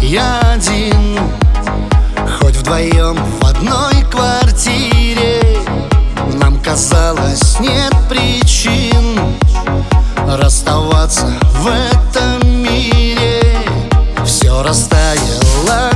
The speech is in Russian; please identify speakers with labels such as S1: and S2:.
S1: я один Хоть вдвоем в одной квартире. Нам казалось нет причин Расставаться в этом мире. Все растаяло